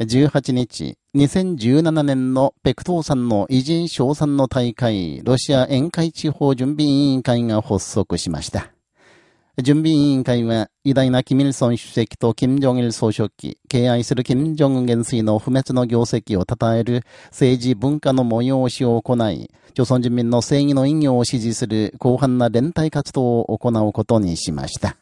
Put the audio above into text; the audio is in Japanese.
18日、2017年のペクトーさんの偉人賞賛の大会、ロシア宴会地方準備委員会が発足しました。準備委員会は、偉大なキミルソン主席とキム・ジョンイル総書記、敬愛するキム・ジョン元帥の不滅の業績を称える政治文化の催しを行い、朝鮮人民の正義の意義を支持する広範な連帯活動を行うことにしました。